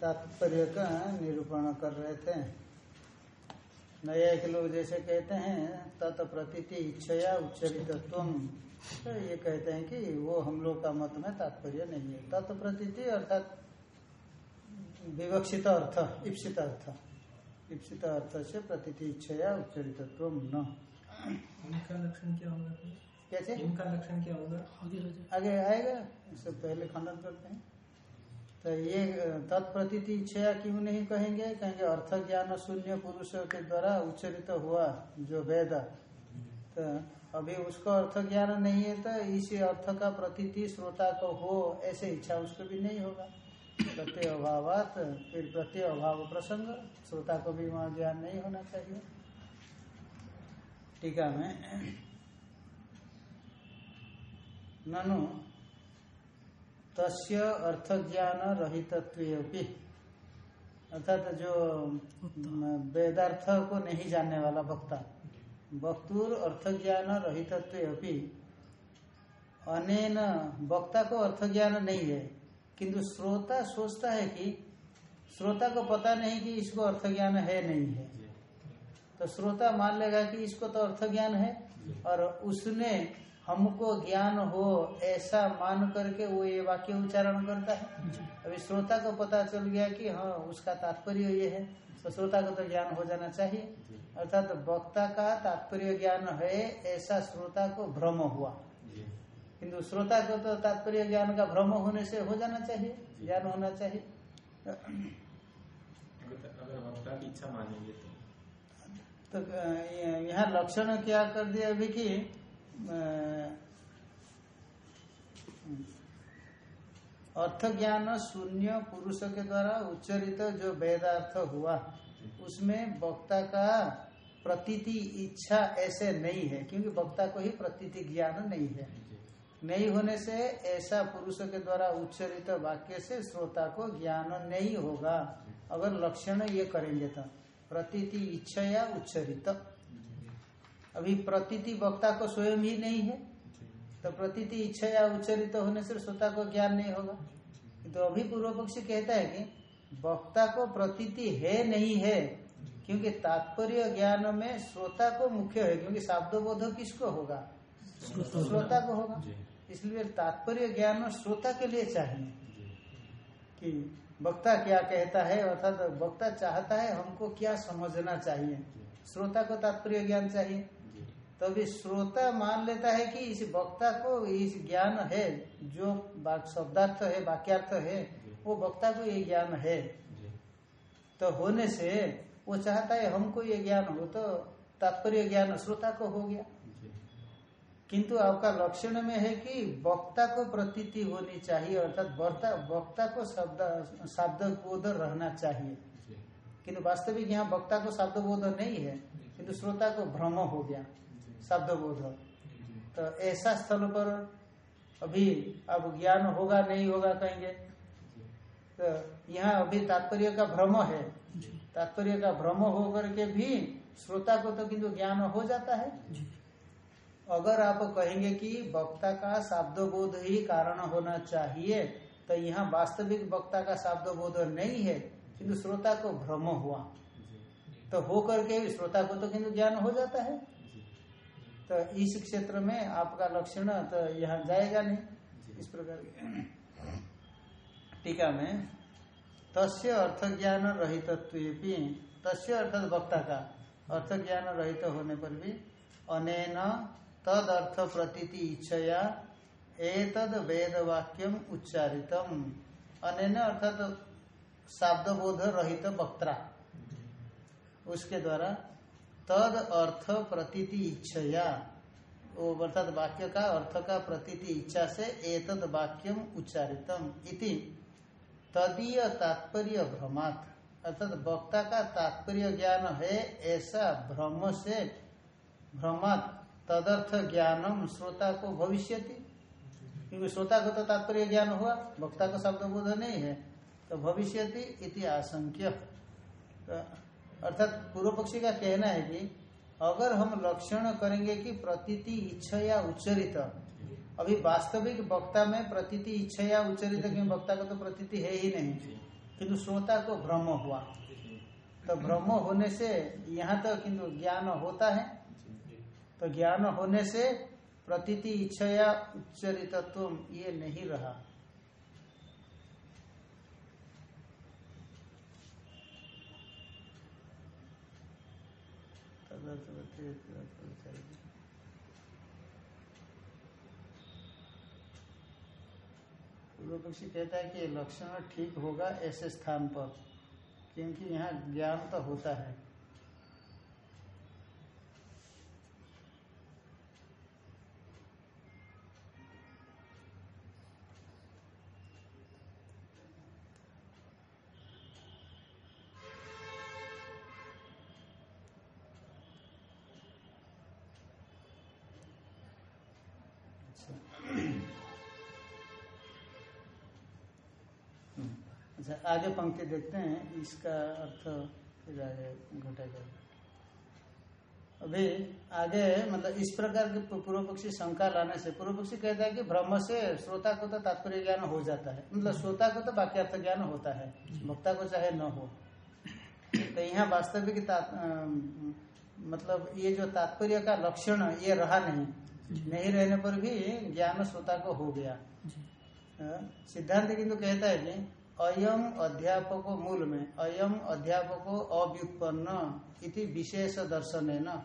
तात्पर्य का निरूपण कर रहे थे। नया के लोग जैसे कहते हैं, तत् प्रतीति इच्छया उच्चरितत्व तो ये कहते हैं कि वो हम लोग का मत में तात्पर्य नहीं है। तत् प्रतीति अर्थात विवक्षित अर्थ, इप्सित अर्थ। इप्सित अर्थ से प्रतीति इच्छया उच्चरितत्व न। इनका लक्षण क्या होगा? कैसे? इनका लक्षण क्या होगा? आगे आएगा? इससे पहले खंडन करते हैं। तो ये तत्प्रतीति इच्छा क्यों नहीं कहेंगे? कहेंगे अर्थ ज्ञान शून्य पुरुष के द्वारा उच्चरित हुआ जो वेद। तो अभी उसको अर्थ ज्ञान नहीं है तो इसी अर्थ का प्रतीति श्रोता को हो ऐसे इच्छा उसको भी नहीं होगा। प्रत्यय अभाव फिर प्रत्यय अभाव प्रसंग श्रोता को भी वहाँ ज्ञान नहीं होना चाहिए। टीका में ननु तस्य अर्थ ज्ञान रहितत्व अर्थात जो वेदार्थ को नहीं जानने वाला वक्ता वक्तुर अर्थ ज्ञान रहितत्व अनेन वक्ता को अर्थ ज्ञान नहीं है। किंतु श्रोता सोचता है कि श्रोता को पता नहीं कि इसको अर्थ ज्ञान है नहीं है। तो श्रोता मान लेगा कि इसको तो अर्थ ज्ञान है और उसने हमको ज्ञान हो ऐसा मान करके वो ये वाक्य उच्चारण करता है। अभी श्रोता को पता चल गया कि हाँ उसका तात्पर्य ये है। तो श्रोता को तो ज्ञान हो जाना चाहिए। अर्थात तो वक्ता का तात्पर्य ज्ञान है ऐसा श्रोता को भ्रम हुआ। किंतु श्रोता को तो तात्पर्य ज्ञान का भ्रम होने से हो जाना चाहिए ज्ञान होना चाहिए। अगर वक्ता की इच्छा मानेंगे तो। तो यहाँ लक्षण क्या कर दिया अभी कि अर्थ ज्ञान शून्य पुरुष के द्वारा उच्चरित जो वेदार्थ हुआ उसमें वक्ता का प्रतीति इच्छा ऐसे नहीं है क्योंकि वक्ता को ही प्रतीति ज्ञान नहीं है। नहीं होने से ऐसा पुरुष के द्वारा उच्चरित वाक्य से श्रोता को ज्ञान नहीं होगा। अगर लक्षण ये करेंगे तो। प्रतीति इच्छा या उच्चरित। अभी प्रतीति वक्ता को स्वयं ही नहीं है। तो प्रतीति इच्छा या उच्चरित होने से श्रोता को ज्ञान नहीं होगा। तो अभी पूर्व पक्षी कहता है कि वक्ता को प्रतीति है नहीं है क्योंकि तात्पर्य ज्ञान में श्रोता को मुख्य है क्योंकि शाब्दोबोध किसको होगा? श्रोता को होगा। इसलिए तात्पर्य ज्ञान श्रोता के लिए चाहिए। कि वक्ता क्या कहता है, अर्थात वक्ता चाहता है हमको क्या समझना चाहिए। श्रोता को तात्पर्य ज्ञान चाहिए। तो अभी श्रोता मान लेता है कि इस वक्ता को इस ज्ञान है, जो शब्दार्थ है, वाक्यार्थ है, वो वक्ता को ये ज्ञान है। तो होने से वो चाहता है हमको ये ज्ञान हो तो तात्पर्य ज्ञान श्रोता को हो गया। किंतु आपका लक्षण में है कि वक्ता को प्रतीति होनी चाहिए अर्थात वक्ता को शब्द शब्द बोध रहना चाहिए। किंतु वास्तविक यहाँ वक्ता को शब्द बोध नहीं है किंतु श्रोता को भ्रम हो गया शब्द बोध तो ऐसा स्थल पर अभी अब ज्ञान होगा नहीं होगा कहेंगे तो यहाँ अभी तात्पर्य का भ्रम है। तात्पर्य का भ्रम होकर के भी श्रोता को तो किंतु ज्ञान हो जाता है। अगर आप कहेंगे कि वक्ता का शाब्द बोध ही कारण होना चाहिए तो यहाँ वास्तविक वक्ता का शाब्द बोध नहीं है किंतु श्रोता को भ्रम हुआ। तो हो करके श्रोता को तो किंतु ज्ञान हो जाता है। तो इस क्षेत्र में आपका लक्षण तो यहाँ जाएगा नहीं। इस प्रकार टीका में तस्य अर्थ ज्ञान रहित तस्य अर्थात वक्ता का अर्थ ज्ञान रहित होने पर भी अनेन तद अर्थ प्रतीति इच्छया एतद वेद वाक्यम उच्चारितम। अनेन अर्थात शाब्द बोध रहित वक्ता उसके द्वारा तद अर्थ प्रतीति इच्छया। वो अर्थात वाक्य का अर्थ का प्रतीति इच्छा से एतद वाक्यम उच्चारितम इति। तदीय तात्पर्य भ्रमात। अर्थात वक्ता का तात्पर्य ज्ञान है, ऐसा भ्रम से भ्रमात। तदर्थ ज्ञानम श्रोता को भविष्य क्योंकि श्रोता को तो तात्पर्य ज्ञान हुआ, वक्ता का शब्द बोध नहीं है तो भविष्य इति आशंक्य। तो अर्थात पूर्व पक्षी का कहना है कि अगर हम लक्षण करेंगे कि प्रतीति, इच्छा या उच्चरित, अभी वास्तविक वक्ता में प्रतीति, इच्छा या उच्चरित, क्योंकि वक्ता को तो प्रतीति है ही नहीं, किंतु श्रोता को भ्रम हुआ। तो भ्रम होने से यहाँ तो किंतु ज्ञान होता है। तो ज्ञान होने से प्रतीति इच्छा या उच्चरितत्व, ये नहीं रहा। पूर्व पक्षी कहता है कि लक्षण ठीक होगा ऐसे स्थान पर, क्योंकि यहाँ ज्ञान तो होता है। आगे पंक्ति देखते हैं इसका अर्थ फिर आगे घटा जाएगा अभी आगे मतलब इस प्रकार के पूर्व पक्षी शंका लाने से पूर्व पक्षी कहता है कि ब्रह्म से श्रोता को तो तात्पर्य ज्ञान हो जाता है। मतलब श्रोता को तो वाक्यार्थ ज्ञान होता है भक्ता को चाहे न हो। तो यहाँ वास्तविक मतलब ये जो तात्पर्य का लक्षण ये रहा नहीं। नहीं रहने पर भी ज्ञान श्रोता को हो गया। सिद्धांत किंतु कहता है कि अयम अध्यापको मूल में अयम अध्यापको अव्युत्पन्न इति विशेष दर्शन है न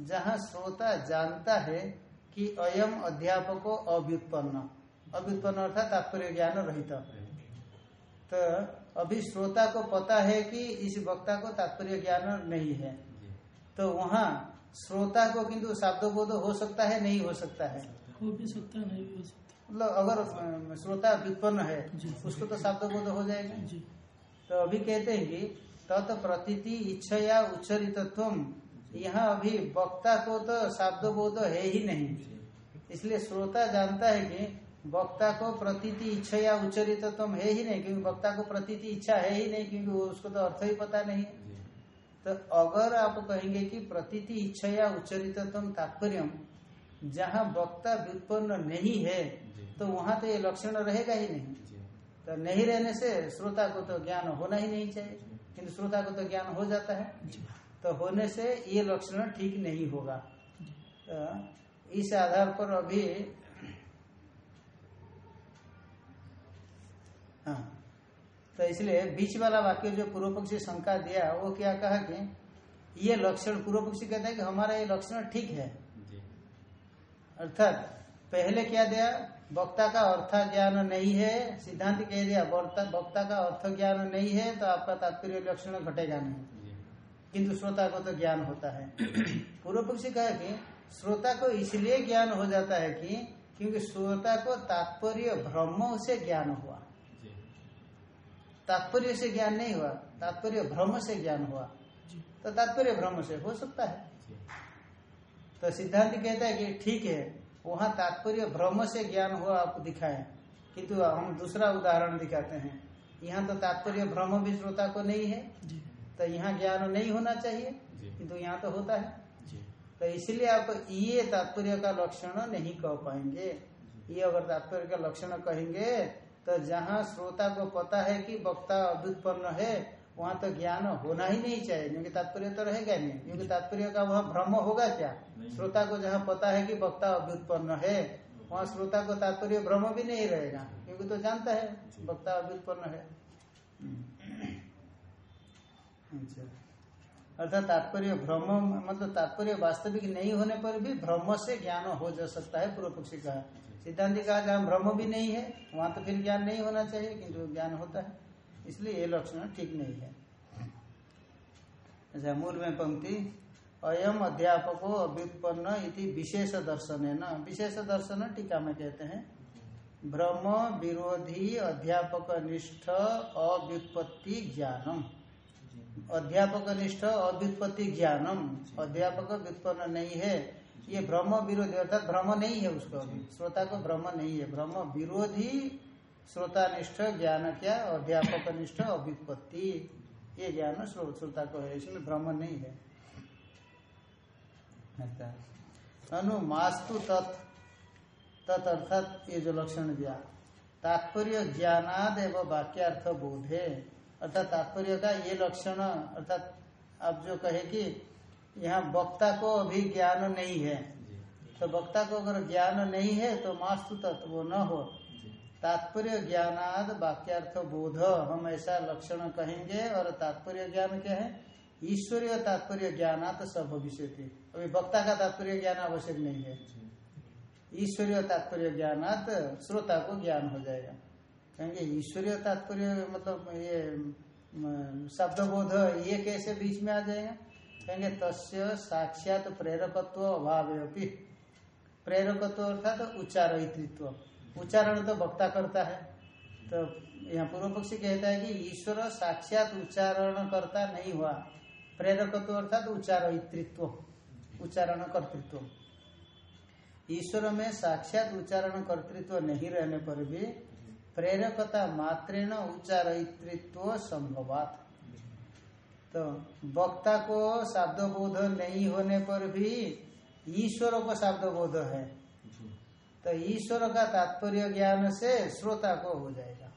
जहाँ श्रोता जानता है कि अयम अध्यापको अव्युत्पन्न। अव्युत्पन्न अर्थात तात्पर्य ज्ञान रहित। तो अभी श्रोता को पता है कि इस वक्ता को तात्पर्य ज्ञान नहीं है। तो वहाँ श्रोता को किंतु शाब्दोबोध हो सकता है, नहीं हो सकता है? हो भी सकता नहीं हो सकता। मतलब अगर श्रोता व्युत्पन्न है उसको तो शब्द बोध हो जाएगा। तो अभी कहते हैं कि तत् प्रतीति इच्छा या उच्चरितत्व यहाँ अभी वक्ता को तो शब्द बोध है ही नहीं। इसलिए श्रोता जानता है कि वक्ता को प्रतीति इच्छा या उच्चरितत्व है ही नहीं क्योंकि वक्ता को प्रतीति इच्छा है ही नहीं क्योंकि उसको तो अर्थ ही पता नहीं। तो अगर आप कहेंगे कि प्रतीति इच्छा या उच्चरितत्व तात्पर्य जहाँ वक्ता व्युत्पन्न नहीं है तो वहाँ तो ये लक्षण रहेगा ही नहीं। तो नहीं रहने से श्रोता को तो ज्ञान होना ही नहीं चाहिए। किंतु श्रोता को तो ज्ञान हो जाता है। तो होने से ये लक्षण ठीक नहीं होगा। तो इस आधार पर अभी हाँ तो इसलिए बीच वाला वाक्य जो पूर्व पक्षी शंका दिया वो क्या कहा कि ये लक्षण पूर्व पक्षी कहता है कि हमारा ये लक्षण ठीक है। अर्थात पहले क्या दिया? वक्ता का अर्थ ज्ञान नहीं है सिद्धांत कह दिया वक्ता का अर्थ ज्ञान नहीं है तो आपका तात्पर्य लक्षण घटेगा नहीं। किंतु श्रोता को तो ज्ञान होता है। पूर्व पक्षी कहा कि श्रोता को इसलिए ज्ञान हो जाता है कि क्योंकि श्रोता को तात्पर्य भ्रम से ज्ञान हुआ। तात्पर्य से ज्ञान नहीं हुआ तात्पर्य भ्रम से ज्ञान हुआ। तो तात्पर्य भ्रम से हो सकता है। तो सिद्धांत कहता है कि ठीक है वहाँ तात्पर्य भ्रम से ज्ञान हुआ आपको दिखाए। किंतु हम दूसरा उदाहरण दिखाते हैं। यहाँ तो तात्पर्य भ्रम भी श्रोता को नहीं है। तो यहाँ ज्ञान नहीं होना चाहिए। किंतु यहाँ तो होता है। तो इसलिए आप ये तात्पर्य का लक्षण नहीं कह पाएँगे। ये अगर तात्पर्य का लक्षण कहेंगे तो जहाँ श्रोता को पता है कि वक्ता अभ्युत्पन्न है वहाँ तो ज्ञान होना ही नहीं चाहिए क्योंकि तात्पर्य तो रहेगा नहीं। क्योंकि तात्पर्य का वहाँ भ्रम होगा क्या? श्रोता को जहाँ पता है कि वक्ता अभ्युत्पन्न है वहाँ श्रोता को तात्पर्य भ्रम भी नहीं रहेगा क्योंकि तो जानता है वक्ता अभ्युत्पन्न है। अच्छा। अर्थात तात्पर्य भ्रम मतलब तात्पर्य वास्तविक नहीं होने पर भी भ्रम से ज्ञान हो जा सकता है पूर्व पक्षी का। सिद्धांति कहा जहाँ भ्रम भी नहीं है वहाँ तो फिर ज्ञान नहीं होना चाहिए किंतु ज्ञान होता है। इसलिए ये लक्षण ठीक नहीं है। अच्छा मूल में पंक्ति, अयम अध्यापको अभ्युत्पन्न इति विशेष दर्शन है ना विशेष दर्शन टीका में कहते हैं, ब्रह्म विरोधी अध्यापक निष्ठ अव्युत्पत्ति ज्ञानम। अध्यापक निष्ठ अव्युत्पत्ति ज्ञानम। अध्यापक व्युत्पन्न नहीं है, ये ब्रह्म विरोधी, अर्थात भ्रम नहीं है उसको श्रोता को ब्रह्म नहीं है। ब्रह्म विरोधी श्रोता निष्ठ ज्ञान क्या अध्यापक निष्ठ अभिपत्ति ये ज्ञान श्रोता को है इसमें भ्रम नहीं है। अच्छा। अनु मास्तु तत् तत् अर्थात ये जो लक्षण दिया। तात्पर्य ज्ञानाद एवं वाक्यार्थ बोधे। अर्थात तात्पर्य का ये लक्षण अर्थात आप जो कहे कि यहाँ वक्ता को अभी ज्ञान नहीं है। तो वक्ता को अगर ज्ञान नहीं है तो मास्तु तत्व वो न हो। तात्पर्य ज्ञानाद वाक्यार्थ बोध हम ऐसा लक्षण कहेंगे और तात्पर्य ज्ञान क्या है? ईश्वरीय तात्पर्य ज्ञानात सब भविष्य अभी वक्ता का तात्पर्य ज्ञान आवश्यक नहीं है। ईश्वरीय तात्पर्य ज्ञानात श्रोता को ज्ञान हो जाएगा। कहेंगे ईश्वरीय तात्पर्य मतलब ये म, शब्दबोध ये कैसे बीच में आ जाएगा? कहेंगे तस्य साक्षात प्रेरकत्व अभाव प्रेरकत्व अर्थात उच्चारित्व उच्चारण तो वक्ता करता है। तो यहाँ पूर्व पक्षी कहता है कि ईश्वर साक्षात उच्चारण करता नहीं हुआ। प्रेरकत्व अर्थात उच्चारित्व, उच्चारण कर्तृत्व। ईश्वर में साक्षात उच्चारण कर्तृत्व नहीं रहने पर भी प्रेरकता मात्रेण उच्चारित्व संभवात। तो वक्ता को शब्द बोध नहीं होने पर भी ईश्वर को शब्द बोध है। तो ईश्वर का तात्पर्य ज्ञान से श्रोता को हो जाएगा।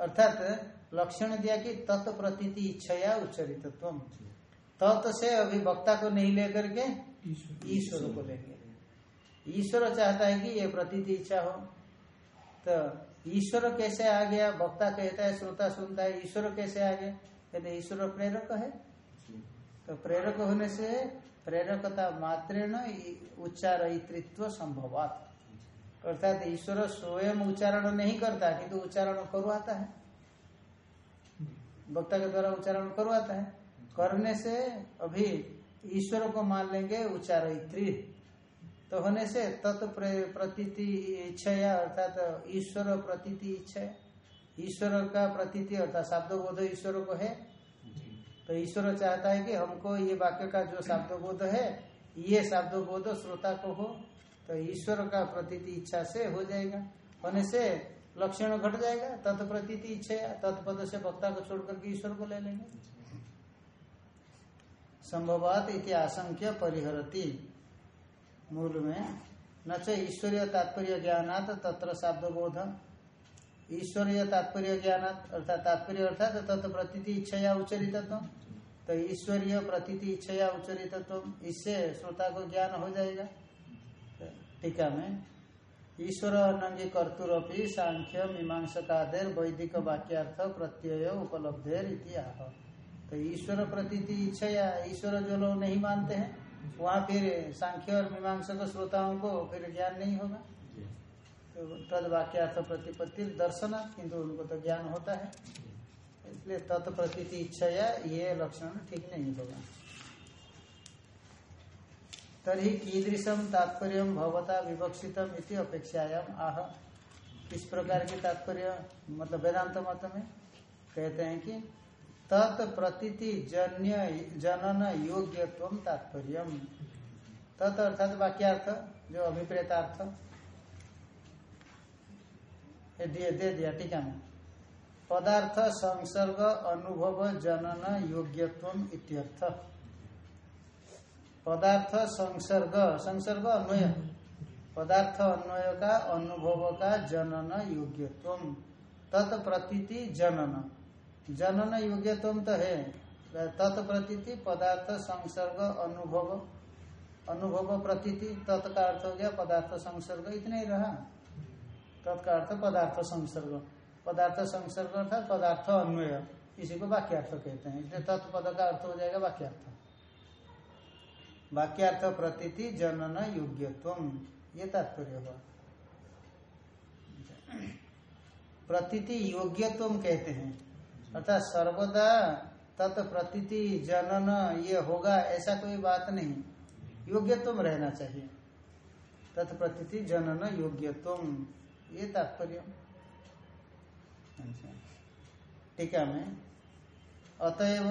अर्थात लक्षण दिया कि तत्प्रतीति इच्छया उच्चरितत्व तत् से अभी वक्ता को नहीं लेकर के ईश्वर को लेंगे। ईश्वर चाहता है कि ये प्रतीति इच्छा हो। तो ईश्वर कैसे आ गया? वक्ता कहता है श्रोता सुनता है ईश्वर कैसे आ गया? कहते ईश्वर प्रेरक है। तो प्रेरक होने से प्रेरकता मात्रेण उच्चारित्व संभवात। अर्थात ईश्वर स्वयं उच्चारण नहीं करता, किंतु तो उच्चारण करवाता है। वक्ता के द्वारा उच्चारण करवाता है। करने से अभी ईश्वर को मान लेंगे उच्चारित्री तो होने से तत् प्रतीति इच्छा अर्थात ईश्वर प्रतीति इच्छा ईश्वर का प्रतीति, अर्थात शब्द बोध ईश्वर को है। तो ईश्वर चाहता है कि हमको ये वाक्य का जो शब्द बोध है, ये शब्द बोध श्रोता को हो तो ईश्वर का प्रतीति इच्छा से हो जाएगा। होने से लक्षण घट जाएगा, तत्प्रतीति इच्छा तत्पद से वक्ता को छोड़ करके ईश्वर को ले लेंगे। संभवात इति आशंक्य परिहरती। मूल में न ईश्वरीय तात्पर्य ज्ञानात तत्र शब्द बोध ईश्वरीय तात्पर्य ज्ञान अर्थात तात्पर्य अर्थात तत्व प्रतीति इच्छया उच्चरित तो ईश्वरीय प्रतीति इच्छया उच्चरित इससे श्रोता को ज्ञान हो जाएगा। टीका में, ईश्वर अनंगी कर्तुरपि सांख्य मीमांसकादेर वैदिक वाक्यार्थ प्रत्यय उपलब्धेर इतिहा तो ईश्वर प्रतीति इच्छया, ईश्वर जो लोग नहीं मानते हैं, वहाँ फिर सांख्य और मीमांसक श्रोताओं को फिर ज्ञान नहीं होगा। तद वाक्यार्थ प्रतिपत्ति दर्शन, किंतु उनको तो ज्ञान होता है। इसलिए तत्प्रतीति इच्छया ये लक्षण ठीक नहीं होगा। तरी कीदृशम तात्पर्य भवता विवक्षितम इति अपेक्षायाम। आह, किस प्रकार की तात्पर्य? मतलब वेदांत मत में कहते हैं कि तत्प्रतीति जन्य, जनन योग्यत्व तात्पर्य तत् अर्थात वाक्यार्थ, जो अभिप्रेतार्थ। दिए दे दिया ठीक है। पदार्थ संसर्ग अनुभव जनन योग्यत्व इत्यर्थ। पदार्थ संसर्ग संसर्ग अन्वय। पदार्थ अन्वय का अनुभव का जनन योग्यत्व। तत्प्रतीति जनन। जनन योग्यत्व तो है। तत्प्रतीति पदार्थ संसर्ग अनुभव। अनुभव प्रतीति तत्का अर्थ हो गया पदार्थ संसर्ग इतना ही रहा। तत्का अर्थ पदार्थ संसर्ग। पदार्थ संसर्ग अर्थात पदार्थ अन्वय। इसी को वाक्यार्थ कहते हैं। इसलिए तत्पद का अर्थ हो जाएगा वाक्यार्थ। वाक्यार्थ प्रतीति जनन योग्यत्व। ये तात्पर्य हुआ प्रतीति योग्यत्व कहते हैं। अर्थात सर्वदा तत्प्रतीति जनन ये होगा, ऐसा कोई बात नहीं। योग्यत्व रहना चाहिए। तत्प्रतीति जनन योग्यत्व। ये तात्पर्य। टीका में, अतएव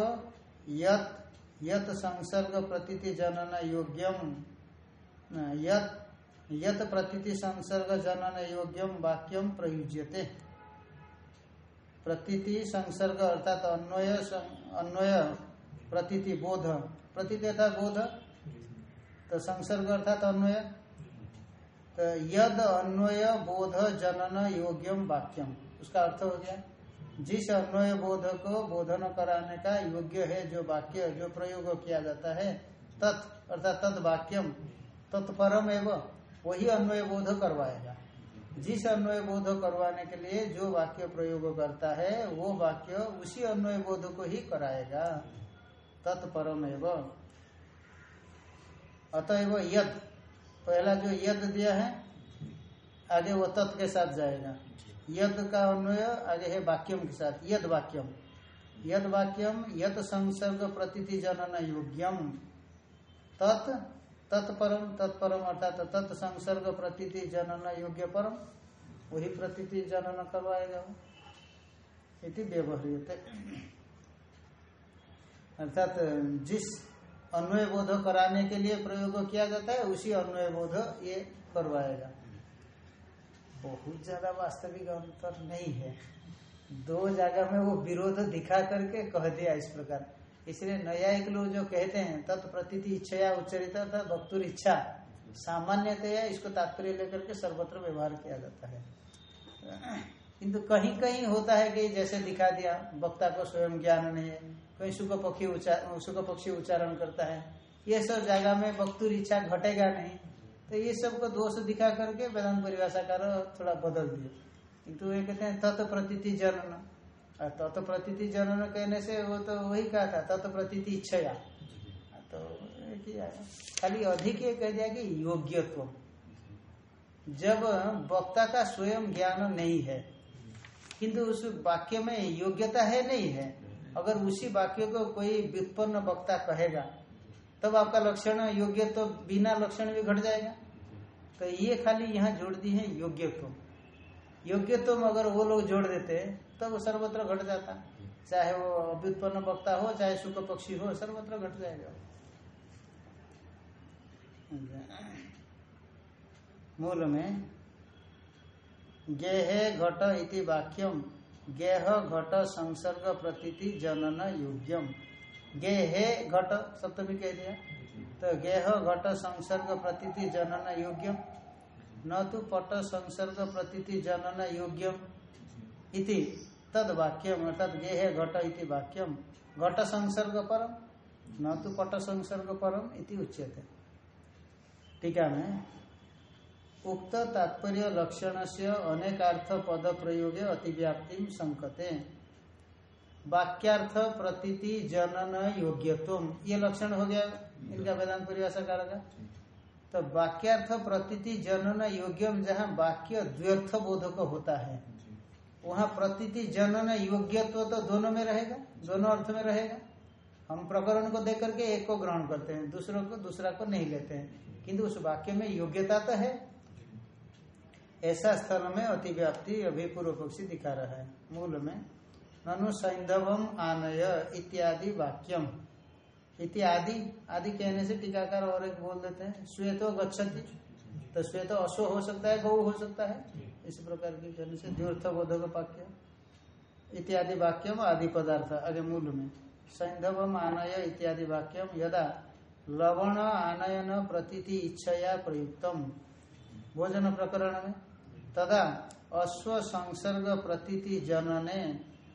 यत यत संसर्ग प्रतीति जनन योग्यम यत यत प्रतीति संसर्ग जनन योग्यम वाक्यम प्रयुज्यते। प्रतीति संसर्ग अर्थात अन्वय अन्वय प्रतीति बोध। प्रतीति अर्थात बोध? तो संसर्ग अर्थात अन्वय। तो यद अन्वय बोध जनन योग्यम वाक्यम। उसका अर्थ हो गया, जिस अन्वय बोध को बोधन कराने का योग्य है, जो वाक्य, जो प्रयोग किया जाता है, तत्, अर्थात तद वाक्यम तत्परम एवं, वही अन्वय बोध करवाएगा। जिस अन्वय बोध करवाने के लिए जो वाक्य प्रयोग करता है, वो वाक्य उसी अन्वय बोध को ही कराएगा। तत्परम एवं। अतएव यद पहला जो यद दिया है, आगे वो तत् के साथ जाएगा। यद का अन्वय आगे है वाक्यम के साथ, यद वाक्यम। यद वाक्यम, यद संसर्ग प्रतीति जनन योग्यम। तत् तत्परम तत्परम अर्थात तत् संसर्ग प्रतीति जनन योग्य परम, वही प्रतीति जनन करवाएगा इति व्यवहारियते अर्थात जिस अन्वय बोध कराने के लिए प्रयोग किया जाता है, उसी अन्वय बोध ये करवाएगा। बहुत ज़्यादा वास्तविक अंतर नहीं है। दो जगह में वो विरोध दिखा करके कह दिया इस प्रकार। इसलिए न्यायिक लोग जो कहते हैं तत्प्रतीति इच्छा उच्चरित अर्थात वक्तुर इच्छा। सामान्यतया इसको तात्पर्य लेकर के सर्वत्र व्यवहार किया जाता है। किंतु कहीं कहीं होता है कि जैसे दिखा दिया, वक्ता को स्वयं ज्ञान नहीं है। कहीं सुख पक्षी सुख पक्षी उच्चारण करता है। ये सब जगह में वक्तुर इच्छा घटेगा नहीं। तो ये सबको दोष दिखा करके वेदांत परिभाषाकार थोड़ा बदल दिए। किंतु ये कहते हैं तत् प्रतीति जनन। और तत् प्रतीति जनन कहने से वो तो वही कहा था तत् प्रतीति इच्छया। तो खाली अधिक ये कह दिया कि योग्यत्व। जब वक्ता का स्वयं ज्ञान नहीं है, किंतु उस वाक्य में योग्यता है, नहीं है अगर उसी वाक्य को कोई व्युत्पन्न वक्ता कहेगा, तब आपका लक्षण योग्य तो बिना लक्षण भी घट जाएगा। तो ये खाली यहाँ जोड़ दी है योग्यत्व। योग्यत्व में अगर वो लोग जोड़ देते, तब वो सर्वत्र घट जाता। चाहे वो अभ्युत्पन्न वक्ता हो, चाहे सुख पक्षी हो, सर्वत्र घट जाएगा। मूल में, गेहे घट इति वाक्यम। गेह घट संसर्ग प्रतीति जनन योग्यम। गेहे घट, सप्तमी कह दिया। तो गेह घट संसर्ग प्रतीति जनन योग्यम। न तो पट संसर्ग प्रतीति जनन योग्यम इति तद वाक्यम अर्थात गेहे घट इति वाक्यम। घट संसर्ग परम, न तो पट संसर्ग परम इति उच्यते। टीका में उक्त तात्पर्य लक्षण से अनेकार्थ पद प्रयोगे अतिव्याप्ति संकते। वाक्यार्थ प्रतीति जनन योग्यत्व। ये लक्षण हो गया इनका वेदांत परिभाषा का। तो वाक्यार्थ प्रतीति जनन योग्यम जहाँ वाक्य द्व्यर्थ बोधक होता है वहाँ प्रतीति जनन योग्यत्व तो दोनों में रहेगा दोनों अर्थ में रहेगा। हम प्रकरण को देख करके एक को ग्रहण करते हैं दूसरों को दूसरा को नहीं लेते हैं। किंतु उस वाक्य में योग्यता तो है ऐसा स्थल में अतिव्याप्ति अभी पूर्व पक्षी दिखा रहा है। मूल में ननु सैंधवम आनय इत्यादि वाक्यम। इत्यादि, आदि कहने से टीकाकार और एक बोल देते हैं, श्वेतो गच्छति। तो श्वेत अश्व हो सकता है, गौ हो सकता है। इस प्रकार की कहने से द्व्यर्थ बोधक वाक्य। इत्यादि वाक्यम आदि पदार्थ, आगे मूल में, सैंधवम आनय इत्यादि वाक्यम, यदा लवण आनयन प्रतीति इच्छया प्रयुक्तम। भोजन प्रकरण में तदा अश्व संसर्ग प्रतीति जनने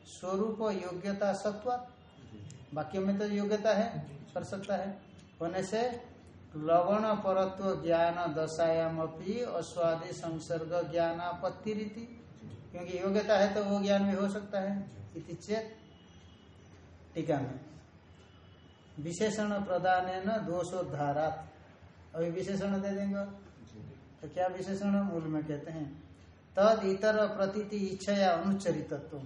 स्वरूप योग्यता सत्व वाक्य में तो योग्यता है, कर सकता है। होने से लवण परत्व ज्ञान दशायाम अपनी अश्वादि संसर्ग ज्ञानापत्ति रीति क्योंकि योग्यता है तो वो ज्ञान भी हो सकता है, इति चेत टीका में। विशेषण प्रदान न दोषोद्धारात। अभी विशेषण दे देंगे तो क्या विशेषण? मूल में कहते हैं तद इतर प्रतीति इच्छया अनुचरितत्व।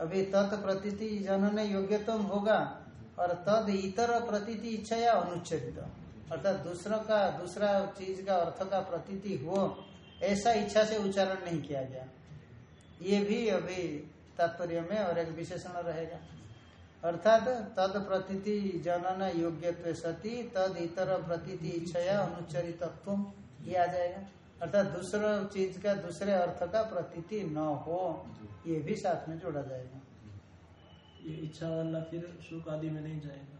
अभी तत् प्रतीति जनन योग्यतम होगा और तद इतर प्रतीति इच्छया अनुच्छेदित अर्थात दूसरों का, दूसरा चीज़ का अर्थ का प्रतीति हो, ऐसा इच्छा से उच्चारण नहीं किया गया। ये भी अभी तात्पर्य में और एक विशेषण रहेगा। अर्थात तद प्रतीति जनन योग्यत्व सती, तद इतर प्रतीति इच्छया अनुच्चरितत्व ये आ जाएगा। अर्थात दूसरा चीज़ का दूसरे अर्थ का प्रतीति न हो ये भी साथ में जोड़ा जाएगा। ये इच्छा वाला फिर सुख आदि में नहीं जाएगा।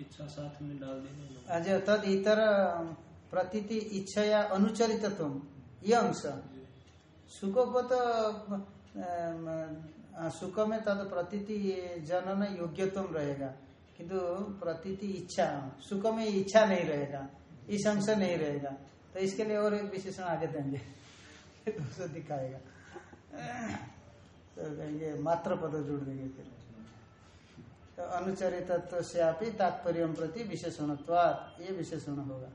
इच्छा साथ में डाल देंगे आज तद इतर प्रतीति इच्छा या अनुचरित तुम ये अंश। सुख को तो सुख में तद प्रतीति जनन योग्यतम रहेगा। किंतु प्रतीति इच्छा सुख में इच्छा नहीं रहेगा। इस अंश नहीं रहेगा। तो इसके लिए और एक विशेषण आगे देंगे। उसे दिखाएगा। तो कहेंगे मात्र पद जोड़ देंगे फिर। तो अनुचरितत्व से आप तात्पर्य प्रति विशेषणत्वात्, ये विशेषण होगा।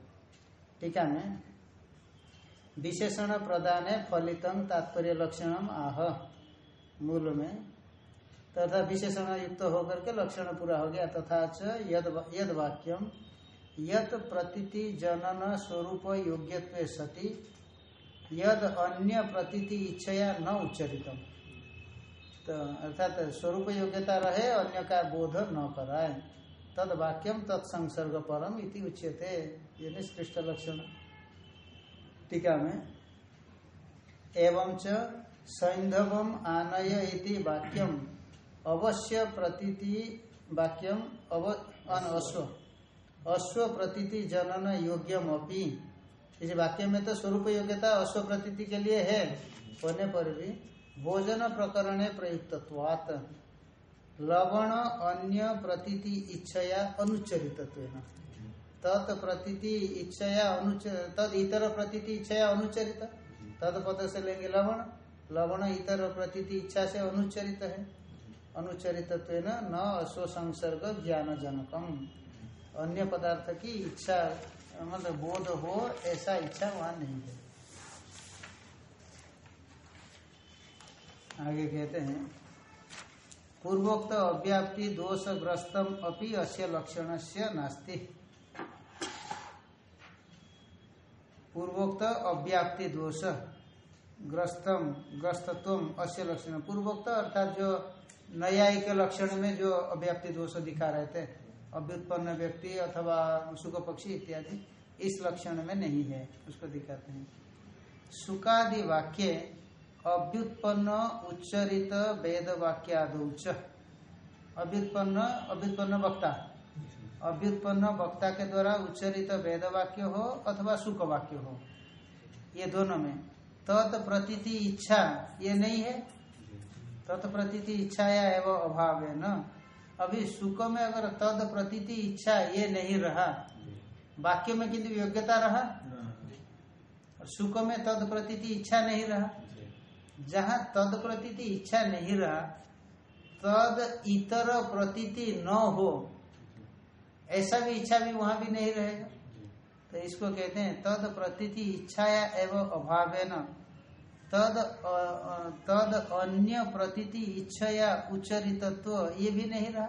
टीका में? विशेषण प्रदान फलितम तात्पर्य लक्षणम आह। मूल में। तथा विशेषण युक्त होकर के लक्षण पूरा हो गया। तथा यद यद वाक्यम यत प्रतीति जनन स्वरूप योग्यत्व सति, यद अन्य प्रतीति इच्छया न उच्चरितम। तो अर्थात स्वरूप योग्यता रहे, अन्य का बोध न कराए तद वाक्यम तत्संसर्ग परम इति उच्यते, ये निष्कृष्ट लक्षण। टीका में, एवं च सैंधवम आनय इति वाक्यम अवश्य प्रतीति वाक्यम अव अश्व। अश्व प्रतीति जनन योग्यम अपि इस वाक्य में तो स्वरूप योग्यता अश्व प्रतीति के लिए है। होने पर भी भोजन प्रकरण प्रयुक्तत्वात्। लवण, अन्य प्रतीति इच्छया अनुचरित तत् प्रतीति इच्छया तद इतर प्रतीति इच्छया अनुचरित। तद पद से लेंगे लवण। लवण इतर प्रतीति इच्छा से अनुचरित है। अनुचरित न अश्व संसर्ग ज्ञान जनकम अन्य पदार्थ की इच्छा मतलब बोध हो, ऐसा इच्छा वहाँ नहीं है। आगे कहते हैं, पूर्वोक्त अव्याप्ति दोष ग्रस्तम अपि अस्य लक्षण से नास्ति। पूर्वोक्त अव्याप्ति दोष, ग्रस्तम ग्रस्तत्व अस्य लक्षण। पूर्वोक्त अर्थात जो न्यायिक लक्षण में जो अव्याप्ति दोष दिखा रहे थे अभ्युत्पन्न व्यक्ति अथवा सुख पक्षी इत्यादि इस लक्षण में नहीं है, उसको दिखाते हैं। सुखादि वाक्य अभ्युत्पन्न उच्चरित वेद वाक्यादौच अभ्युत्पन्न अभ्युत्पन्न वक्ता। अभ्युत्पन्न वक्ता के द्वारा उच्चरित वेद वाक्य हो अथवा सुख वाक्य हो। ये दोनों में। तत् प्रतीति इच्छा, ये नहीं है? तत् प्रतीति इच्छाया एवं अभाव है न? अभी सुख में अगर तद प्रतीति इच्छा ये नहीं रहा वाक्य में किंतु योग्यता रहा और सुख में तद प्रतीति इच्छा नहीं रहा जहाँ तद प्रतीति इच्छा नहीं रहा तद इतर प्रतीति न हो ऐसा भी इच्छा भी वहाँ भी नहीं रहेगा। तो इसको कहते हैं तद प्रतीति इच्छाया एवं अभाव है न तद तद अन्य प्रतीति इच्छया उच्चरितत्व ये भी नहीं रहा?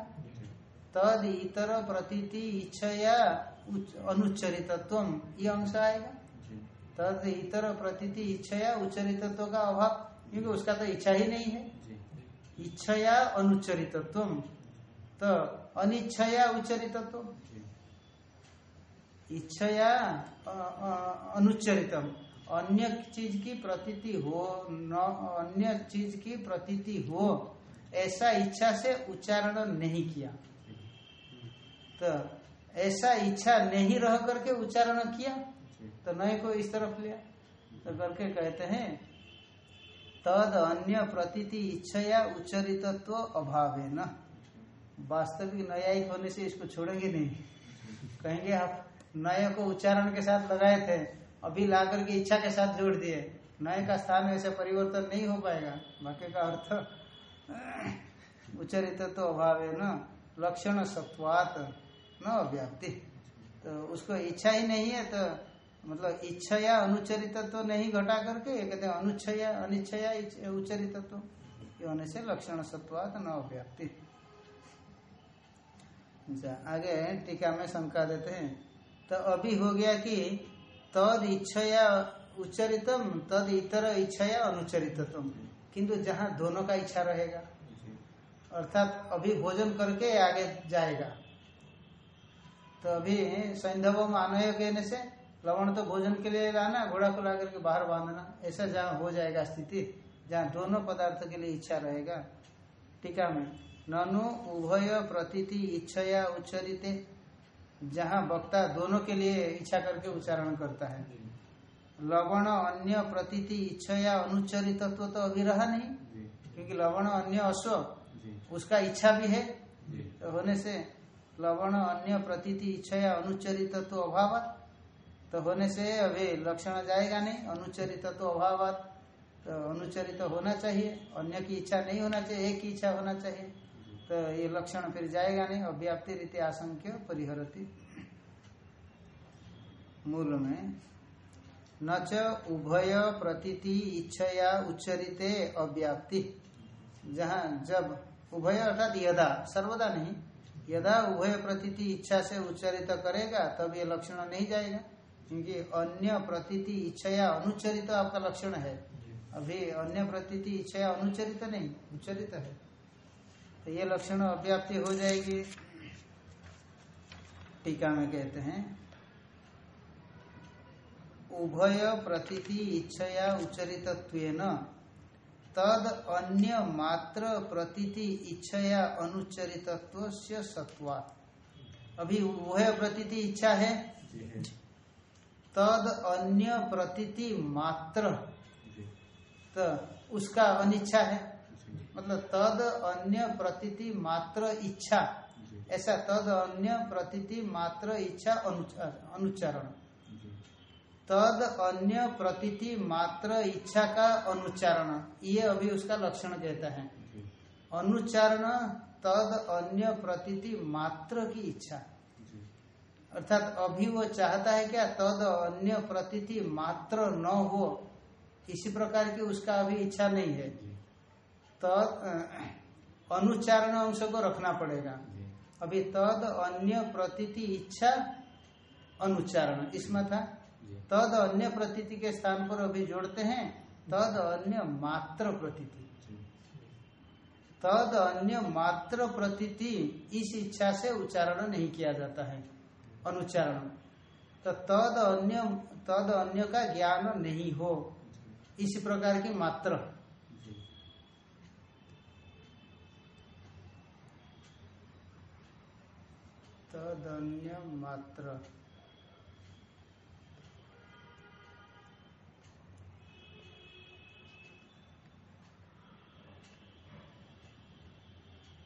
तद इतर प्रतीति इच्छया अनुच्चरितत्व ये अंश आएगा? तद इतर प्रतीति इच्छया उच्चरितत्व का अभाव क्योंकि उसका तो इच्छा ही नहीं है। इच्छया अनुच्चरितत्व तो अनिच्छया उच्चरितत्व इच्छया अनुच्चरितम। अन्य चीज़ की प्रतीति हो, न, अन्य चीज़ की प्रतीति हो, ऐसा इच्छा से उच्चारण नहीं किया। तो ऐसा इच्छा नहीं रह करके उच्चारण किया तो नए को इस तरफ़ लिया। तो करके कहते हैं, तद अन्य प्रतीति इच्छया उच्चरितत्व अभाव है न वास्तविक न्यायिक होने से इसको छोड़ेंगे नहीं। कहेंगे आप नए को उच्चारण के साथ लगाए थे अभी ला करके इच्छा के साथ जोड़ दिए। नए का स्थान ऐसे परिवर्तन नहीं हो पाएगा। वाक्य का अर्थ, उच्चरित तो अभाव है न। लक्षण सत्वात न अव्याप्ति। तो उसको इच्छा ही नहीं है तो मतलब इच्छया अनुचरित तो नहीं घटा करके, ये कहते अनुच्छया, अनिच्छया उच्चरित ये होने से लक्षण सत्वात न अव्याप्ति। अच्छा आगे टीका में शंका देते हैं। तो अभी हो गया कि तद इच्छया उच्चरितम तद इतर इच्छया अनुचरितम किंतु जहाँ दोनों का इच्छा रहेगा अर्थात अभी भोजन करके आगे जाएगा। तो अभी सैंधव मानव कहने से लवण तो भोजन के लिए लाना घोड़ा को ला करके बाहर बांधना ऐसा जहाँ हो जाएगा स्थिति जहाँ दोनों पदार्थ के लिए इच्छा रहेगा। टीका में ननु उभय प्रतीति इच्छया उच्चरिते जहाँ वक्ता दोनों के लिए इच्छा करके उच्चारण करता है। लवण अन्य प्रतीति इच्छा इच्छया अनुच्चरित तो अभी रहा नहीं। क्योंकि लवण अन्य अश्व उसका इच्छा भी है। तो होने से लवण अन्य प्रतीति इच्छा या अनुच्चरित तो अभाव तो होने से अभी लक्षण जाएगा नहीं। अनुच्चरित तो अभाव तो अनुच्चरित होना चाहिए। अन्य की इच्छा नहीं होना चाहिए एक की इच्छा होना चाहिए। तो ये लक्षण फिर जाएगा नहीं अव्याप्ति रीति आशंक्य परिहरती। मूल में न च उभय प्रतीति इच्छया उच्चरिते अव्याप्ति। जहाँ जब उभय अर्थात यदा सर्वदा नहीं यदा उभय प्रतीति इच्छा से उच्चरित करेगा तब ये लक्षण नहीं जाएगा। क्योंकि अन्य प्रतीति इच्छया अनुच्चरित आपका लक्षण है। अभी अन्य प्रतीति इच्छया अनुच्चरित नहीं उच्चरित है। तो ये लक्षण अव्याप्ति हो जाएगी। टीका में कहते हैं उभय प्रतीति इच्छया उच्चरित तद अन्य मात्र प्रतीति इच्छया अनुच्चरितत्व से सत्वात् अभी उभय प्रतीति इच्छा है? तद अन्य प्रतीति मात्र। तो उसका अनिच्छा है? मतलब तद अन्य प्रतीति मात्र इच्छा। ऐसा तद अन्य प्रतीति मात्र इच्छा अनुच्चार अनुच्चारण। तद अन्य प्रतीति मात्र इच्छा का अनुच्चारण। ये अभी उसका लक्षण कहता है। अनुच्चारण तद अन्य प्रतीति मात्र की इच्छा। अर्थात अभी वो चाहता है क्या तद अन्य प्रतीति मात्र न हो। इसी प्रकार की उसका अभी इच्छा नहीं है। तद अनुच्चारण अंश को रखना पड़ेगा। अभी तद अन्य प्रतीति इच्छा अनुच्चारण। इसमें था? तद अन्य प्रतीति के स्थान पर अभी जोड़ते हैं। तद अन्य मात्र प्रतीति। तद अन्य मात्र प्रतीति इस इच्छा से उच्चारण नहीं किया जाता है। अनुच्चारण। तो तद अन्य तद अन्य का ज्ञान नहीं हो। इसी प्रकार की मात्र। तद अन्य मात्र।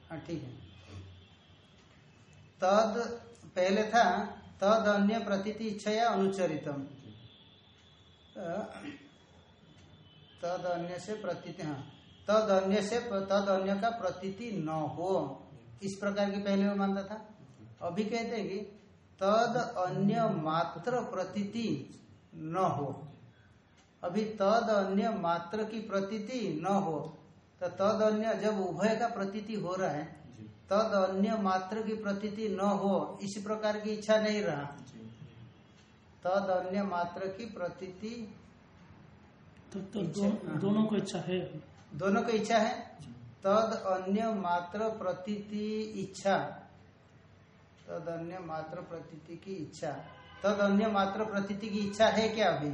हाँ ठीक है। तद, पहले था तद अन्य प्रतीति इच्छया अनुचरितम। तद अन्य से प्रतीति हाँ। तद अन्य से तद अन्य का प्रतीति न हो। इस प्रकार की पहले वो मानता था? अभी कहते हैं कि तद अन्य मात्र प्रतीति न हो। अभी तद अन्य मात्र की प्रतीति न हो तो तद अन्य जब उभय का प्रतीति हो रहा है तद अन्य मात्र की प्रतीति न हो इसी प्रकार की इच्छा नहीं रहा। तद अन्य मात्र की प्रतीति तो, तो दो, हाँ। दोनों को इच्छा है। दोनों की इच्छा है? तद अन्य मात्र प्रतीति इच्छा तद अन्य मात्र प्रतीति की इच्छा। तद अन्य मात्र प्रतीति की इच्छा है क्या अभी?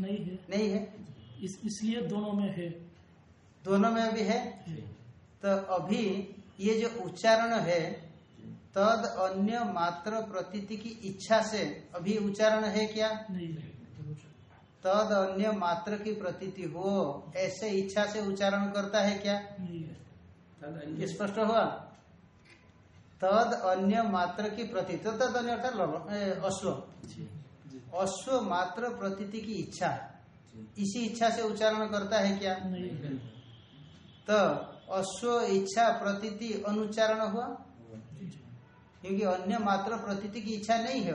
नहीं है। नहीं है? इस इसलिए दोनों में है। दोनों में अभी है। तो अभी ये जो उच्चारण है तद अन्य मात्र प्रतीति की इच्छा से अभी उच्चारण है क्या? नहीं है। तद अन्य मात्र की प्रतीति हो ऐसे इच्छा से उच्चारण करता है क्या? नहीं है। स्पष्ट हुआ? तद अन्य मात्र की प्रतीति तो तद अन्य अर्थात अश्व। अश्व मात्र प्रतीति की इच्छा। इसी इच्छा से उच्चारण करता है क्या? तो अश्व इच्छा प्रतीति अनुच्चारण हुआ? क्योंकि अन्य मात्र प्रतीति की इच्छा नहीं है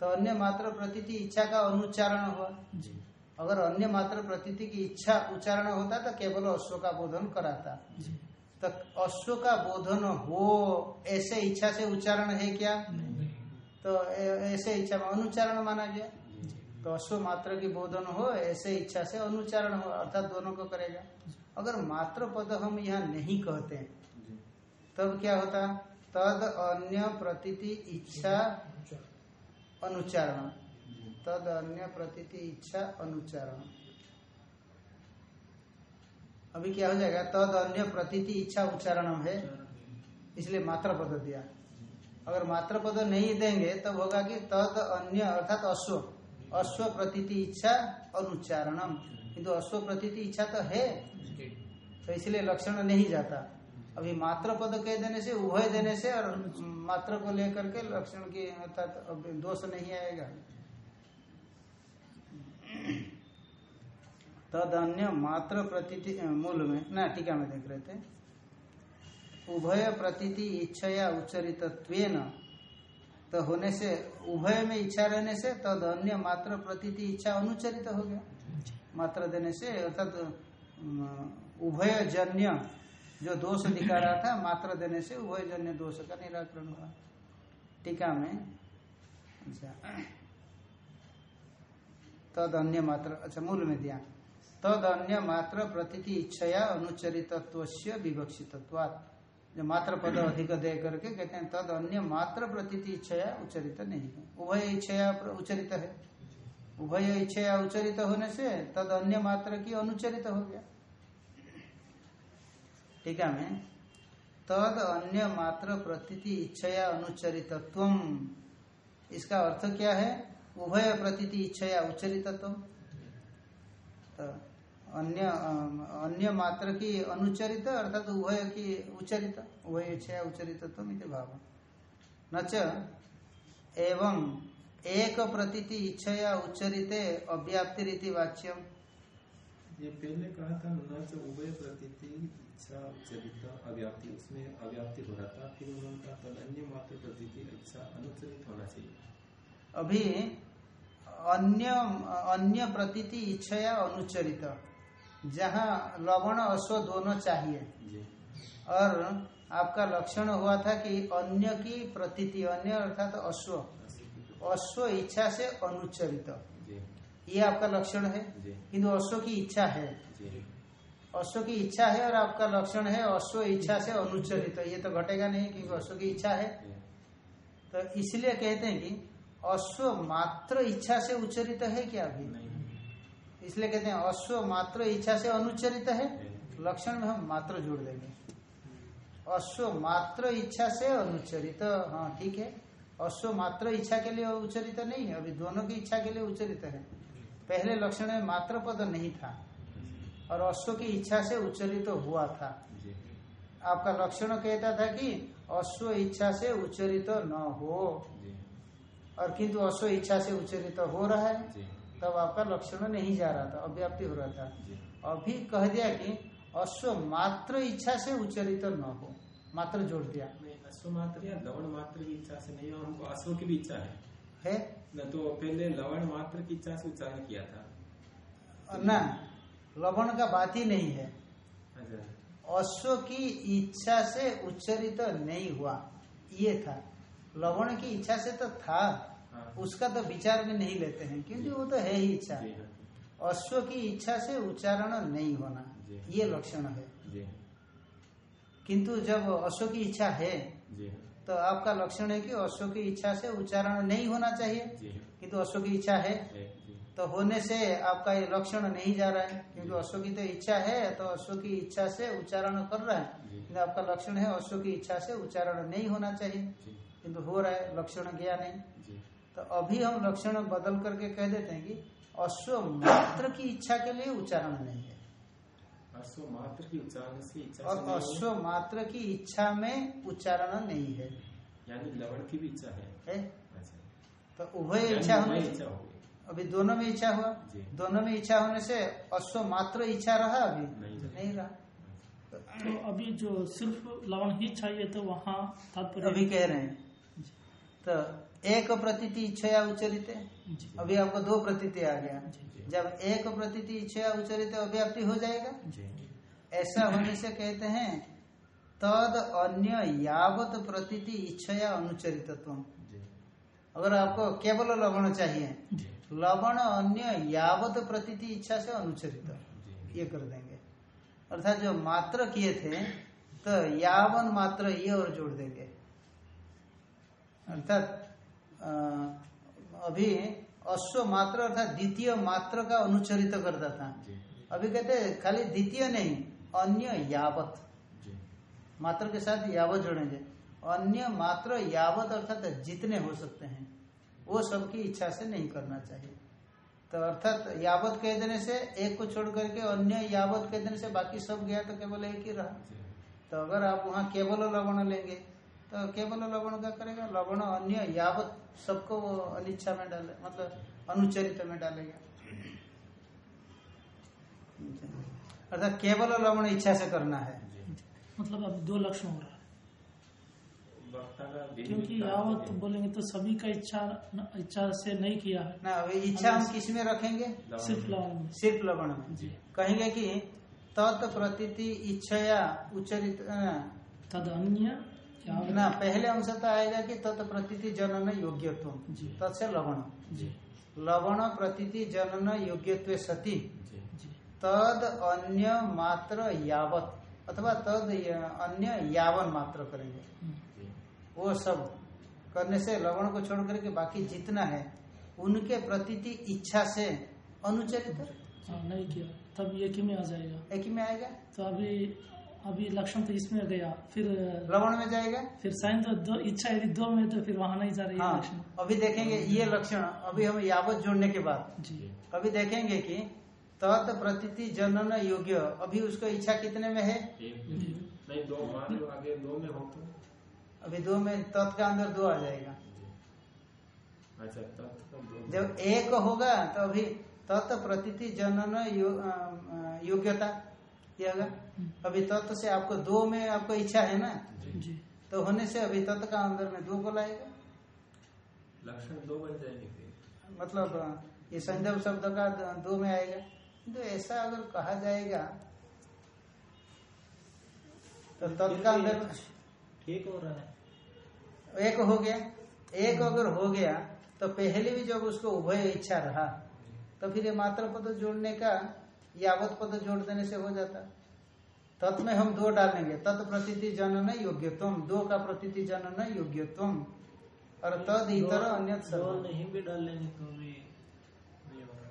तो अन्य मात्र प्रतीति इच्छा का अनुच्चारण हुआ। अगर अन्य मात्र प्रतीति की इच्छा उच्चारण होता तो केवल अश्व का बोधन कराता। तो अश्व का बोधन हो ऐसे इच्छा से उच्चारण है क्या? तो ऐसे इच्छा में अनुच्चारण माना गया। तो अश्व मात्र की बोधन हो ऐसे इच्छा से अनुच्चारण हो अर्थात दोनों को करेगा। अगर मात्र पद हम यहाँ नहीं कहते तब क्या होता? तद अन्य प्रतीति इच्छा अनुच्चारण। तद अन्य प्रतीति इच्छा अनुच्चारण। अभी क्या हो जाएगा? तद अन्य प्रतीति इच्छा उच्चारणम है। इसलिए मात्र पद दिया। अगर मात्र पद नहीं देंगे, तब होगा कि तद अन्य अर्थात अश्व। अश्व प्रतीति इच्छा अनुच्चारणम किंतु अश्व प्रतीति इच्छा तो है। तो इसलिए लक्षण नहीं जाता। अभी मात्र पद कह देने से, उभय देने से और मात्र को लेकर के लक्षण की अर्थात दोष नहीं आएगा। तद अन्य मात्र प्रतीति मूल में, ना, टीका में देख रहे थे। उभय प्रतीति इच्छया उच्चरित तो होने से, उभय में इच्छा रहने से तद अन्य मात्र प्रतीति इच्छा अनुचरित हो गया। मात्र देने से, अर्थात उभय जन्य जो दोष दिखा रहा था, मात्र देने से उभय जन्य दोष का निराकरण हुआ। टीका में अच्छा तद अन्य मात्र अच्छा मूल में दिया। तद अन्य मात्र प्रतीति इच्छया अनुचरितत्व विवक्षितत्वात्। जो मात्र पद अधिक दे करके कहते हैं तद अन्य मात्र प्रतीति इच्छया उच्चरित नहीं है। उभय इच्छया उच्चरित है। उभय इच्छया उच्चरित होने से तद अन्य मात्र की अनुचरित हो गया। ठीक है, मैं। तद अन्य मात्र प्रतीति इच्छया अनुचरितत्व इसका अर्थ क्या है? उभय प्रतीति इच्छया उच्चरितत्व तो अन्य अन्य मात्र की अनुचरित अर्थात उभय की उच्चरित उभय इच्छया उच्चरित तो भाव। न एवं एक प्रतीति इच्छया उच्चरित अव्याप्ति रीति वाच्यम। ये पहले कहा था न उभय प्रतीति इच्छा उच्चरित अव्याप्ति उसमें अव्याप्ति हो रहा था फिर उन्होंने कहा तद अन्य मात्र प्रतीति इच्छा अनुच्चरित होना चाहिए। अभी अन्य अन्य प्रतीति इच्छया अनुच्चरित जहाँ लवण अश्व दोनों चाहिए। और आपका लक्षण हुआ था कि अन्य की प्रतीति अन्य अर्थात तो अश्व। अश्व इच्छा से अनुच्चरित। ये आपका लक्षण है? किंतु अश्व की इच्छा है। अश्व की इच्छा है और आपका लक्षण है अश्व इच्छा से अनुच्चरित। ये तो घटेगा नहीं क्योंकि अश्व की इच्छा है। तो इसलिए कहते हैं कि अश्व मात्र इच्छा से उच्चरित है क्या अभी? इसलिए कहते हैं अश्व मात्र इच्छा से अनुच्चरित है। लक्षण में हम मात्र जोड़ देंगे। अश्व मात्र इच्छा से अनुच्चरित हाँ ठीक है। अश्व मात्र इच्छा के लिए उच्चरित नहीं है अभी दोनों की इच्छा के लिए उच्चरित है। पहले लक्षण में मात्र पद नहीं था और अश्व की इच्छा से उच्चरित हुआ था। आपका लक्षण कहता था कि अश्व इच्छा से उच्चरित न हो। और किंतु अश्व इच्छा से उच्चरित हो रहा है। तब आपका लक्षण नहीं जा रहा था अव्याप्ति हो रहा था। अभी कह दिया कि अश्व मात्र इच्छा से उच्चरित न हो मात्र जोड़ दिया। अश्व मात्र या लवण मात्र की इच्छा से नहीं हमको अश्व की भी इच्छा है। है? न तो पहले लवण मात्र की इच्छा से उच्चारण किया था। न लवण का बात ही नहीं है। अच्छा। अश्व की इच्छा से उच्चरित नहीं हुआ ये था। लवण की इच्छा से तो था। उसका तो विचार में नहीं लेते हैं क्योंकि वो तो है ही इच्छा। हाँ। अश्व की इच्छा से उच्चारण नहीं होना ये लक्षण है। किंतु जब अश्व की इच्छा है तो आपका लक्षण है कि अश्व की इच्छा से उच्चारण नहीं होना चाहिए। किंतु अश्व की इच्छा है तो होने से आपका ये लक्षण नहीं जा रहा है। क्योंकि अश्व की तो इच्छा है तो अश्व की इच्छा से उच्चारण कर रहा है। किंतु आपका लक्षण है अश्व की इच्छा से उच्चारण नहीं होना चाहिए। किंतु हो रहा है लक्षण गया नहीं। तो अभी हम लक्षण बदल करके कह देते हैं कि अश्व मात्र की इच्छा के लिए उच्चारण नहीं है। अश्व मात्र की उच्चारण से इच्छा और अश्व मात्र की इच्छा में उच्चारण नहीं है। यानी लवण की भी इच्छा है, है? अच्छा। तो उभय इच्छा होने अभी दोनों में इच्छा हुआ? दोनों में इच्छा होने से अश्व मात्र इच्छा रहा अभी? नहीं, नहीं रहा। तो अभी जो सिर्फ़ लवण ही चाहिए तो वहाँ अभी कह रहे हैं। तो एक प्रतीति इच्छा उच्चरित। अभी आपको दो प्रतीति आ गया। जब एक प्रतीति इच्छा उच्चरित अव्याप्ति हो जाएगा। ऐसा होने से कहते हैं तद अन्य यावत प्रतीति इच्छा अनुचरित अगर आपको केवल लवण चाहिए लवण अन्य यावत प्रतीति इच्छा से अनुचरित। ये कर देंगे। अर्थात जो मात्र किए थे तो यावन मात्र ये और जोड़ देंगे। अर्थात अभी अश्व मात्र अर्थात द्वितीय मात्र का अनुचरित करता था। अभी कहते खाली द्वितीय नहीं अन्य यावत। मात्र के साथ यावत जोड़ेंगे। अन्य मात्र यावत अर्थात जितने हो सकते हैं वो सबकी इच्छा से नहीं करना चाहिए। तो अर्थात यावत कह देने से एक को छोड़ करके अन्य यावत कह देने से बाकी सब गया तो केवल एक ही रहा। तो अगर आप वहाँ केवल लवण लेंगे तो केवल लवण क्या करेगा लवण अन्य यावत सबको वो अनिच्छा में डाले मतलब अनुचरित में डालेगा। अर्थात केवल लवण इच्छा से करना है। मतलब अब दो लक्षण हो रहा है। का क्योंकि यावत। बोलेंगे तो सभी का इच्छा इच्छा से नहीं किया है। ना अभी इच्छा हम किसमें रखेंगे? सिर्फ़ लवण में। सिर्फ़ लवण में। कहेंगे कि तत् प्रतीति इच्छया उच्चरित तद अन्य ना पहले अंश तो आएगा कि तत् प्रतीति जनन योग्यत्व। जी। तत्से लवण। लवण प्रतीति जनन योग्यत्व सती। तद अन्य मात्र यावत अथवा तद अन्य यावन मात्र करेंगे। वो सब करने से लवण को छोड़ करके बाकी जितना है उनके प्रतीति इच्छा से अनुचरित हाँ, नहीं किया। तब एक ही में आ जाएगा। एक ही में आएगा? तो अभी अभी लक्षण तो इसमें गया। फिर लवण में जाएगा? फिर साइन तो दो इच्छा यदि दो में तो फिर वहाँ नहीं जा रही है लक्षण। अभी देखेंगे ये लक्षण अभी हम यावत जोड़ने के बाद। जी। अभी देखेंगे कि तत् प्रतीति जनन योग्य अभी उसको इच्छा कितने में है? नहीं दो आगे दो में हो तो। अभी दो में तत् का अंदर दो आ जाएगा। अच्छा तो जब एक होगा तो अभी तत् प्रतीति जनन योग्यता ये होगा? अभी तत्व से आपको दो में आपको इच्छा है ना? जी। तो होने से अभी तत्व का अंदर में दो को लाएगा। लक्षण दो बन जाएँगे मतलब ये संजब शब्द का दो में आएगा। तो ऐसा अगर कहा जाएगा तो तत्व का अंदर ठीक हो रहा है। एक हो गया। एक अगर हो गया तो पहले भी जब उसको उभय इच्छा रहा तो फिर ये मात्र पद जोड़ने का यावत पद जोड़ देने से हो जाता। तत् में हम दो डालेंगे। तत् प्रतीति जनन योग्यत्वम दो का प्रतीति जनन योग्यत्वम और तद इतर अन्य नहीं भी डाल लेंगे तो भी नहीं होगा।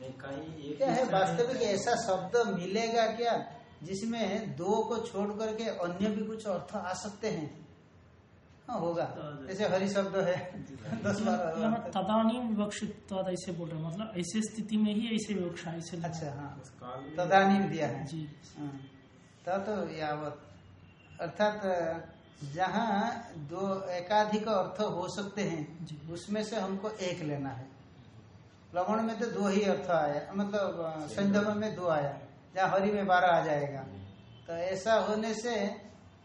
नहीं कहीं एक क्या है? वास्तविक ऐसा शब्द मिलेगा क्या? जिसमें दो को छोड़ करके अन्य भी कुछ अर्थ आ सकते हैं। हाँ होगा। जैसे हरि शब्द है। दस बारह यहाँ विवक्षित ऐसे बोल रहे मतलब ऐसे स्थिति में ही ऐसे विवक्षा ऐसे अच्छा हाँ। तदानीम दिया है। जी। हाँ, तत् यावत। अर्थात जहाँ दो एकाधिक अर्थ हो सकते हैं उसमें से हमको एक लेना है। लवण में तो दो ही अर्थ आया मतलब संयम में दो आया जहाँ हरि में बारह आ जाएगा। तो ऐसा होने से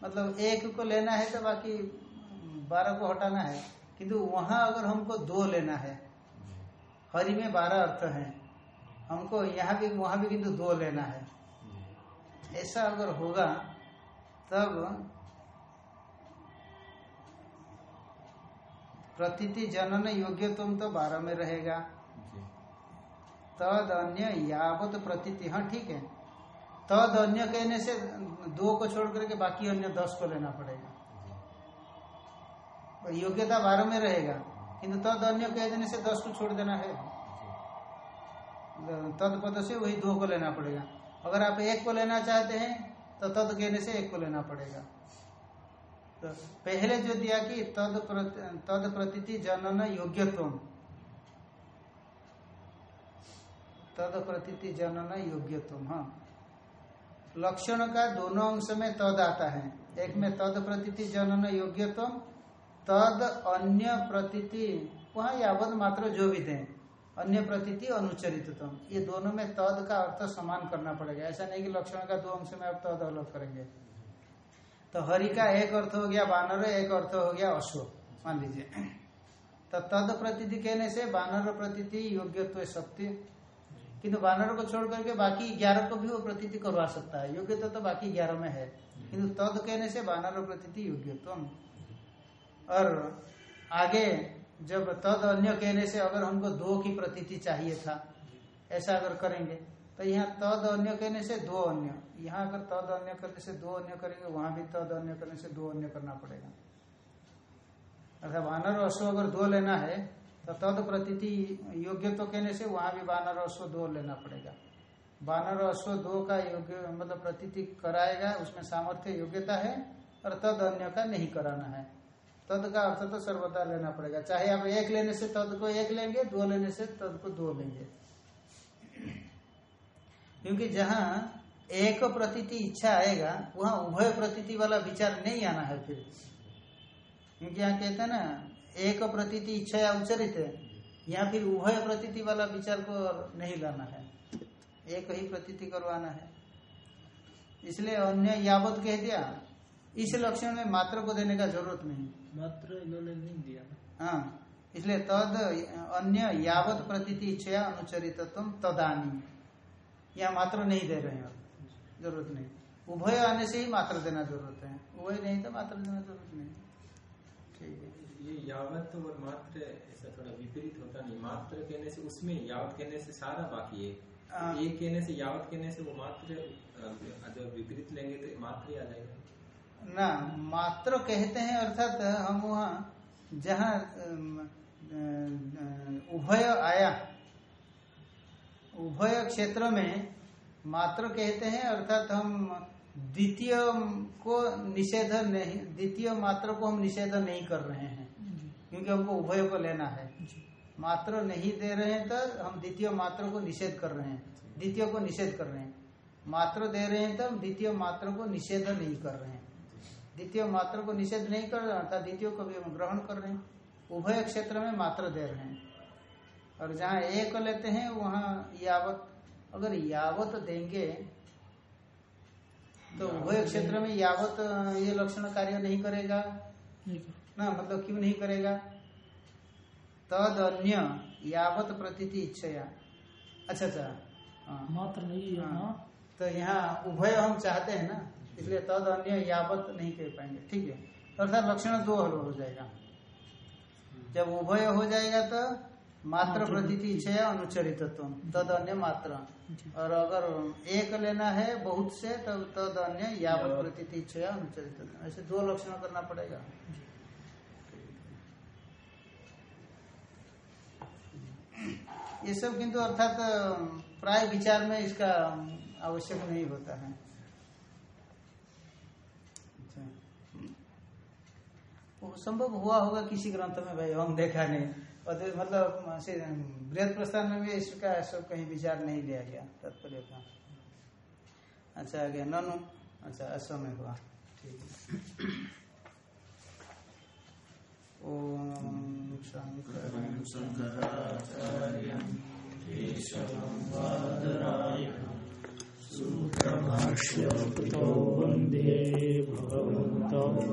मतलब एक को लेना है तो बाकी बारह को हटाना है। किंतु वहाँ अगर हमको दो लेना है हरि में बारह अर्थ है हमको यहाँ भी वहाँ भी किंतु दो लेना है। ऐसा अगर होगा तब प्रतीति जनन योग्य तुम तो बारह में रहेगा। तद अन्य यावत प्रतीति हाँ ठीक है। तद अन्य कहने से दो को छोड़ करके बाकी अन्य दस को लेना पड़ेगा। योग्यता बारह में रहेगा किंतु तद अन्य कह देने से दस को छोड़ देना है। तद पद से वही दो को लेना पड़ेगा। अगर आप एक को लेना चाहते हैं तो तद कहने से एक को लेना पड़ेगा। तो पहले जो दिया कि तद प्रति, तद प्रतीति जनन योग्यत्व तद प्रतीति जनन योग्यत्व हाँ। लक्षण का दोनों अंश में तद आता है। एक में तद प्रतीति जनन योग्यत्व तद अन्य प्रतीति वहाँ यावत मात्र जो भी दें। अन्य प्रतीति अनुचरितम ये दोनों में तद का अर्थ समान करना पड़ेगा। ऐसा नहीं कि लक्षण का दो अंश में आप तद अलग करेंगे। तो हरि का एक अर्थ हो गया बानर एक अर्थ हो गया अश्व। मान लीजिए। तो तद प्रतीति कहने से बानर प्रतीति योग्यत्व शक्ति किंतु बानर को छोड़ करके बाकी ग्यारह को भी वो प्रतीति करवा सकता है। योग्यता तो बाकी ग्यारह में है। किंतु तद कहने से बानर प्रतीति योग्यत्व। और आगे जब तद अन्य कहने से अगर हमको दो की प्रतीति चाहिए था, ऐसा अगर करेंगे तो यहाँ तद अन्य कहने से दो अन्य, यहाँ अगर तद अन्य करने से दो अन्य करेंगे, वहाँ भी तद अन्य करने से दो अन्य करना पड़ेगा। अर्थात वानर अश्व अगर दो लेना है तो तद प्रतीति योग्य तो कहने से वहाँ भी वानर अश्व दो लेना पड़ेगा। बानर अश्व दो का योग्य मतलब प्रतीति कराएगा, उसमें सामर्थ्य योग्यता है, और तद अन्य का नहीं कराना है। तद का अर्थ तो सर्वदा लेना पड़ेगा। चाहे आप एक लेने से तद को एक लेंगे, दो लेने से तद को दो लेंगे। क्योंकि जहाँ एक प्रतीति इच्छा आएगा, वहाँ उभय प्रतीति वाला विचार नहीं आना है फिर। क्योंकि यहाँ कहते हैं ना, एक प्रतीति इच्छा या उच्चरित है, यहाँ फिर उभय प्रतीति वाला विचार को नहीं लाना है। एक ही प्रतीति करवाना है। इसलिए अन्य यावत कह दिया इस लक्षण में मात्र को देने का ज़रूरत नहीं। मात्र इन्होंने नहीं दिया। हाँ इसलिए तद अन्य यावत प्रतीति इच्छा अनुचरित तदानी। यहाँ मात्र नहीं दे रहे हैं। ज़रूरत नहीं। उभय आने से ही मात्र देना ज़रूरत है। उभय नहीं तो मात्र देना ज़रूरत नहीं। ठीक है। ये यावत और मात्र ऐसा थोड़ा विपरीत होता नहीं। मात्र कहने से उसमें यावत कहने से सारा बाकी है। हाँ। एक कहने से यावत कहने से वो मात्र अ, जब विपरीत लेंगे तो मात्र ही आ जाएगा। ना मात्र कहते हैं अर्थात हम वहाँ जहाँ उभय आया उभय क्षेत्र में मात्र कहते हैं अर्थात हम द्वितीय को निषेध नहीं द्वितीय मात्र को हम निषेध नहीं कर रहे हैं क्योंकि हमको उभय को लेना है। मात्र नहीं दे रहे हैं तो हम द्वितीय मात्र को निषेध कर रहे हैं द्वितीय को निषेध कर रहे हैं। मात्र दे रहे हैं तो हम द्वितीय मात्र को निषेध नहीं कर रहे हैं। द्वितीय मात्र को निषेध नहीं कर रहे अर्थात द्वितीय को भी हम ग्रहण कर रहे हैं। उभय क्षेत्र में मात्र दे रहे हैं। और जहाँ एक लेते हैं वहाँ यावत अगर यावत देंगे तो उभय क्षेत्र में यावत ये लक्षण कार्य नहीं करेगा। ना मतलब क्यों नहीं करेगा? तद अन्य यावत प्रतीति इच्छया। अच्छा अच्छा। हाँ। मात्र नहीं है हाँ। हाँ तो यहाँ उभय हम चाहते हैं ना। इसलिए तद अन्य यावत नहीं कह पाएँगे। ठीक है? अर्थात लक्षण दो हल हो जाएगा। जब उभय हो जाएगा तो मात्र प्रतीति इच्छा अनुचरित तद अन्य मात्र। और अगर एक लेना है बहुत से तब तद अन्य यावत प्रतीति इच्छा अनुचरित ऐसे दो लक्षण करना पड़ेगा। ये सब किंतु अर्थात प्राय विचार में इसका आवश्यक नहीं होता है। संभव हुआ होगा किसी ग्रंथ में, भाई, हम देखा नहीं। तो मतलब बृहद प्रस्थान में भी इसका सब कहीं विचार नहीं लिया गया, तात्पर्य का अच्छा आगे, ननु। अच्छा अश्व में हुआ। ओम शंकर सूत्रभाष्यकृतो वंदे भगवन्तौ।